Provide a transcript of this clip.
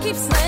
face, and